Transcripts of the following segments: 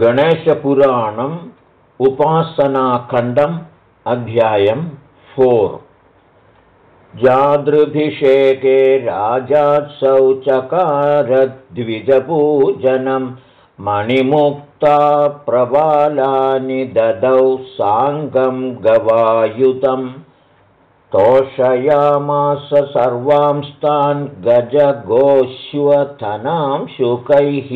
गणेशपुराणम् उपासनाखण्डम् अध्यायम् फोर्। जादृभिषेके राजात्सौ चकारद्विजपूजनं मणिमुक्ता प्रबालानि ददौ साङ्गं गवायुतं तोषयामास सर्वांस्तान् गजगोश्वथनां शुकैः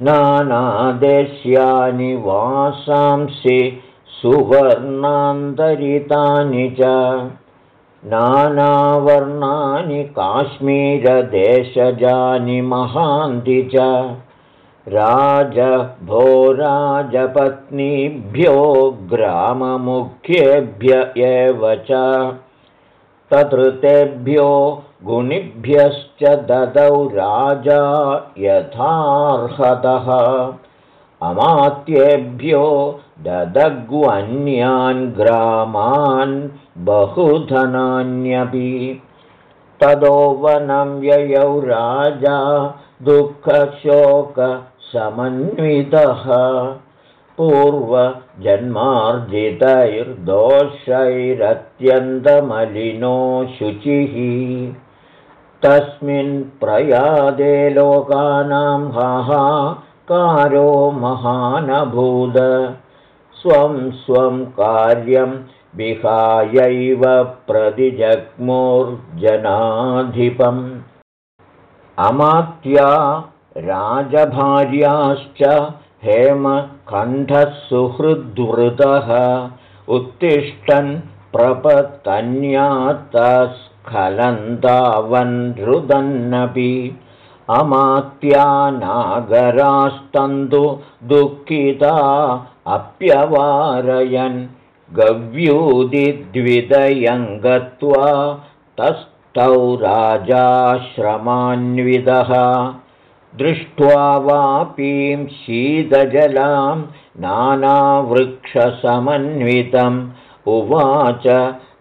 नानादेश्यानि वासांसि सुवर्णान्तरितानि च। नानावर्णानि काश्मीरदेशजानि महान्ति च। राजभोराजपत्नीभ्यो ग्राममुख्येभ्य एव च। ततृतेभ्यो गुणिभ्यश्च ददौ राजा यथार्हतः। अमात्येभ्यो ददग्वन्यान् ग्रामान् बहुधनान्यपि। तदो वनं ययौ राजा दुःखशोकसमन्वितः। पूर्वजन्मार्जितैर्दोषैरत्यन्तमलिनो शुचिः तस्मिन् प्रयादे लोकानां हाहाकारो महानभूद। स्वं स्वं कार्यं विहायैव प्रतिजग्मुर्जनाधिपम्। अमात्या राजभार्याश्च हेमकण्ठः सुहृद्वृतः उत्तिष्ठन् प्रपतन्यात्तस् स्खलन्तावनृदन्नपि अमात्या नागरास्तन्तु दुःखिता अप्यवारयन् गव्यूदिद्विदयं गत्वा तस्थौ राजाश्रमान्विदः दृष्ट्वा वापीं शीतजलां नानावृक्षसमन्वितम् उवाच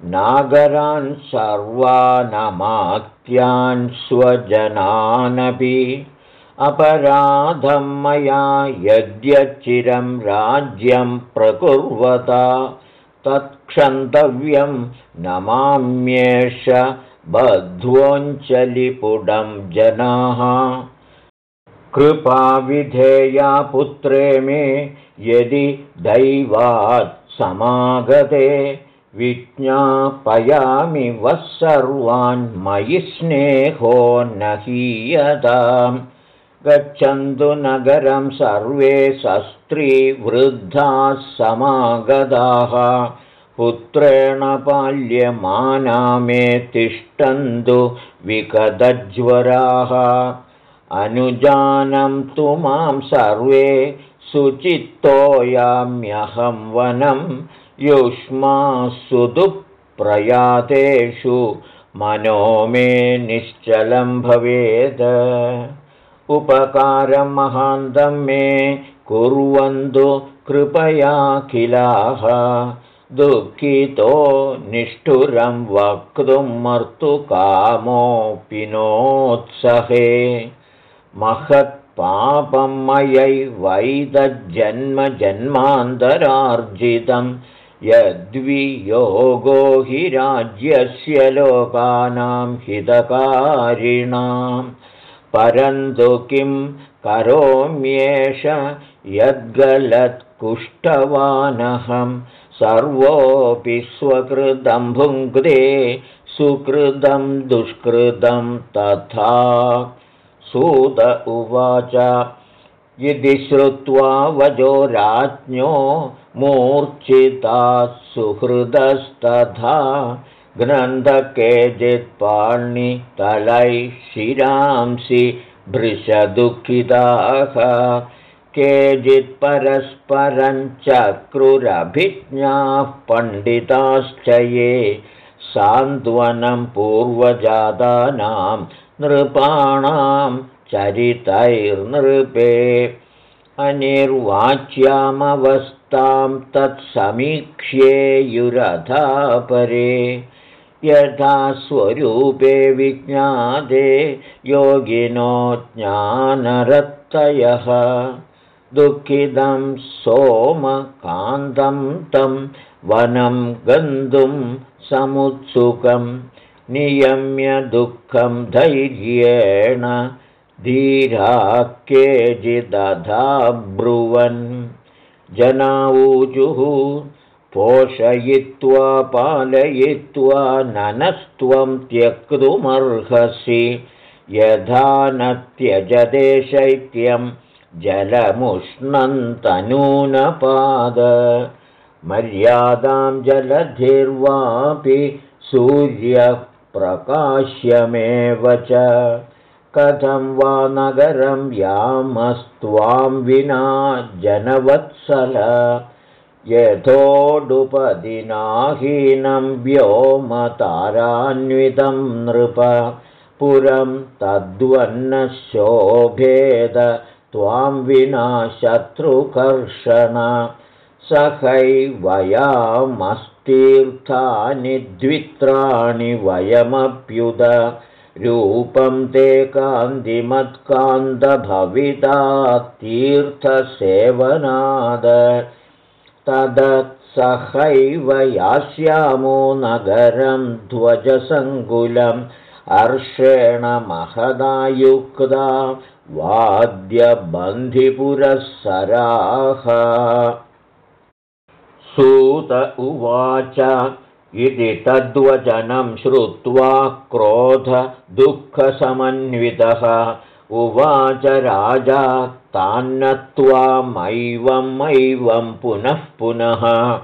नागरान् सर्वानमात्यान् स्वजनानपि अपराधं मया यद्यच्चिरं राज्यं प्रकुर्वता तत्क्षन्तव्यं नमाम्येष बध्वोञ्चलिपुडं जनाः। कृपाविधेया पुत्रे मे यदि दैवात् समागते विज्ञापयामि वः सर्वान् मयि स्नेहो न हीयतां गच्छन्तु नगरं सर्वे सस्त्रीवृद्धाः समागताः। पुत्रेण पाल्यमाना मे तिष्ठन्तु विकदज्वराः। अनुजानं तु मां सर्वे सुचित्तोयाम्यहं वनम् युष्मासु दुःप्रयातेषु मनो मे निश्चलं भवेत् उपकारं महान्तं मे कुर्वन्तु कृपयाखिलाः। दुःखितो निष्ठुरं वक्तुं मर्तुकामोऽपि नोत्सहे महत्पापं मयैवैतज्जन्मजन्मान्तरार्जितम् यद्वियोगो हि राज्यस्य लोकानां हितकारिणां परन्तु किं करोम्येष यद्गलत्कुष्ठवानहं सर्वोऽपि स्वकृतं भुङ्क्ते सुकृतं दुष्कृतं तथा। सूत उवाच यदि श्रुत्वा वजो राज्ञो मूर्च्छिताः सुहृदस्तथा ग्रन्थकेचित्पाणितलैः शिरांसि भृशदुःखिताः। चक्रुरभिज्ञाः पण्डिताश्च ये सान्त्वनं पूर्वजातानां नृपाणां चरितैर्नृपे अनिर्वाच्यामवस्थां तत्समीक्ष्येयुरथापरे यथा स्वरूपे विज्ञाते योगिनो ज्ञानरत्तयः। दुःखितं सोमकान्तं तं वनं गन्तुं समुत्सुकं नियम्य दुःखं धैर्येण धीरा केचिदधा ब्रुवन् जनावूजुः पोषयित्वा पालयित्वा ननस्त्वं त्यक्तुमर्हसि। यथा न त्यजते शैत्यं जलमुष्णन्तनूनपाद। मर्यादां जलधिर्वापि सूर्यः प्रकाश्यमेव च कथं वा नगरं यामस्त्वां विना जनवत्सल। यथोडुपदिनाहीनं व्योमतारान्वितं नृप। पुरं तद्वन्नशोभेद त्वां विना शत्रुकर्षण। सखैवयामस्तीर्थानि द्वित्राणि वयमप्युद रूपं ते कान्तिमत्कान्तभविता तीर्थसेवनाद तदत्सहैव यास्यामो नगरं ध्वजसङ्कुलम् अर्षेण महदायुक्ता वाद्यबन्धिपुरःसराः। सूत उवाच इति तद्वचनं श्रुत्वा क्रोधदुःखसमन्वितः। उवाच राजा तान्नत्वामैवं मैवं पुनः पुनः।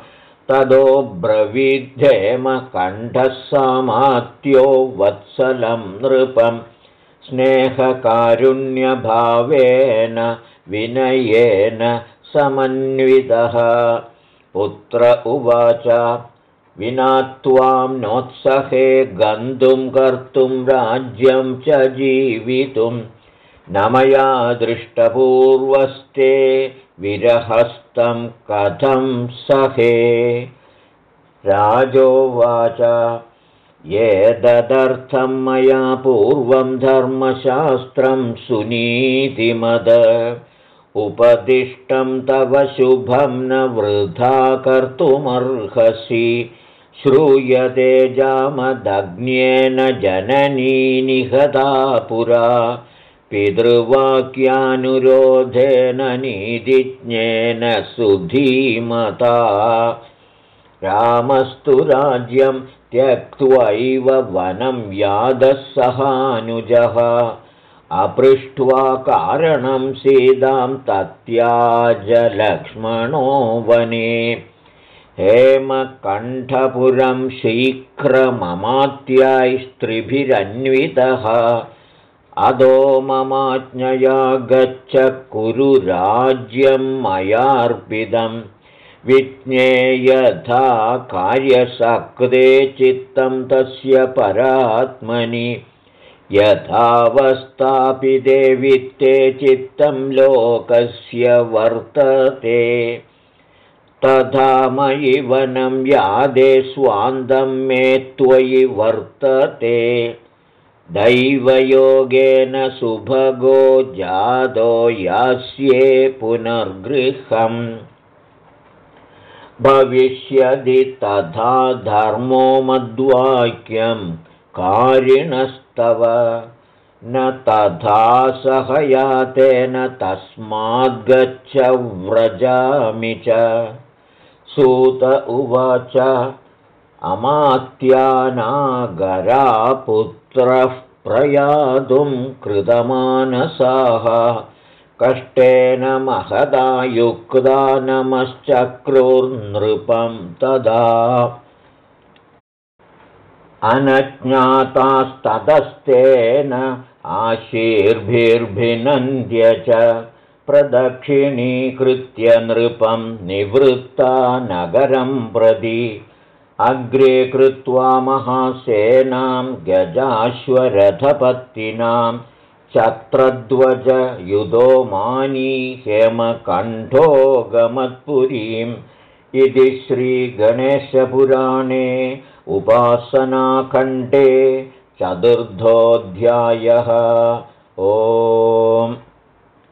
तदो ब्रवीद्धेमकण्ठः सामात्यो वत्सलं नृपं। स्नेहकारुण्यभावेन विनयेन समन्वितः। पुत्र उवाच विना त्वां नोत्सहे गन्तुं कर्तुं राज्यं च जीवितुं न मया दृष्टपूर्वस्ते विरहस्तं कथं सहे। राजोवाच ये ददर्थं मया पूर्वं धर्मशास्त्रं सुनीतिमद। उपदिष्टं तव शुभं न वृथा कर्तुमर्हसि श्रूयते जामदग्न्येन जननी निहता पुरा। पितृवाक्यानुरोधेन नीतिज्ञेन सुधीमता। रामस्तु राज्यं त्यक्त्वैव वनं यादः सहानुजः अपृष्ट्वा कारणं सीतां तत्याजलक्ष्मणो वने हेमकण्ठपुरं शीघ्रममात्यास्त्रिभिरन्वितः अदो ममाज्ञया गच्छ कुरु राज्यं मयार्पितं। विज्ञेयथा कार्यसक्ते चित्तं तस्य परात्मनि। यथावस्थापि देवित्ते चित्तं लोकस्य वर्तते तथा मयि वनं यादे स्वान्दं मे त्वयि वर्तते। दैवयोगेन सुभगो जादो यास्ये पुनर्गृहम्। भविष्यदि तथा धर्मो मद्वाक्यं कारिणस्तव। न तथा सहयातेन तस्माद्गच्छ व्रजामि च सूत उवाच अमात्यानागरापुत्रः प्रयातुं कृतमानसाः। कष्टेन महदा युक्ता नमश्चक्रुर्नृपं तदा। अनज्ञातास्ततस्तेन आशीर्भिर्भिनन्द्य च प्रदक्षिणीकृत्य नृपं निवृत्ता नगरं प्रति। अग्रे कृत्वा महासेनां गजाश्वरथपत्तिनां चत्रध्वजयुधो मानी हेमकण्ठो गमत्पुरीम् इति श्रीगणेशपुराणे उपासनाखण्डे चतुर्थोऽध्यायः। ओम्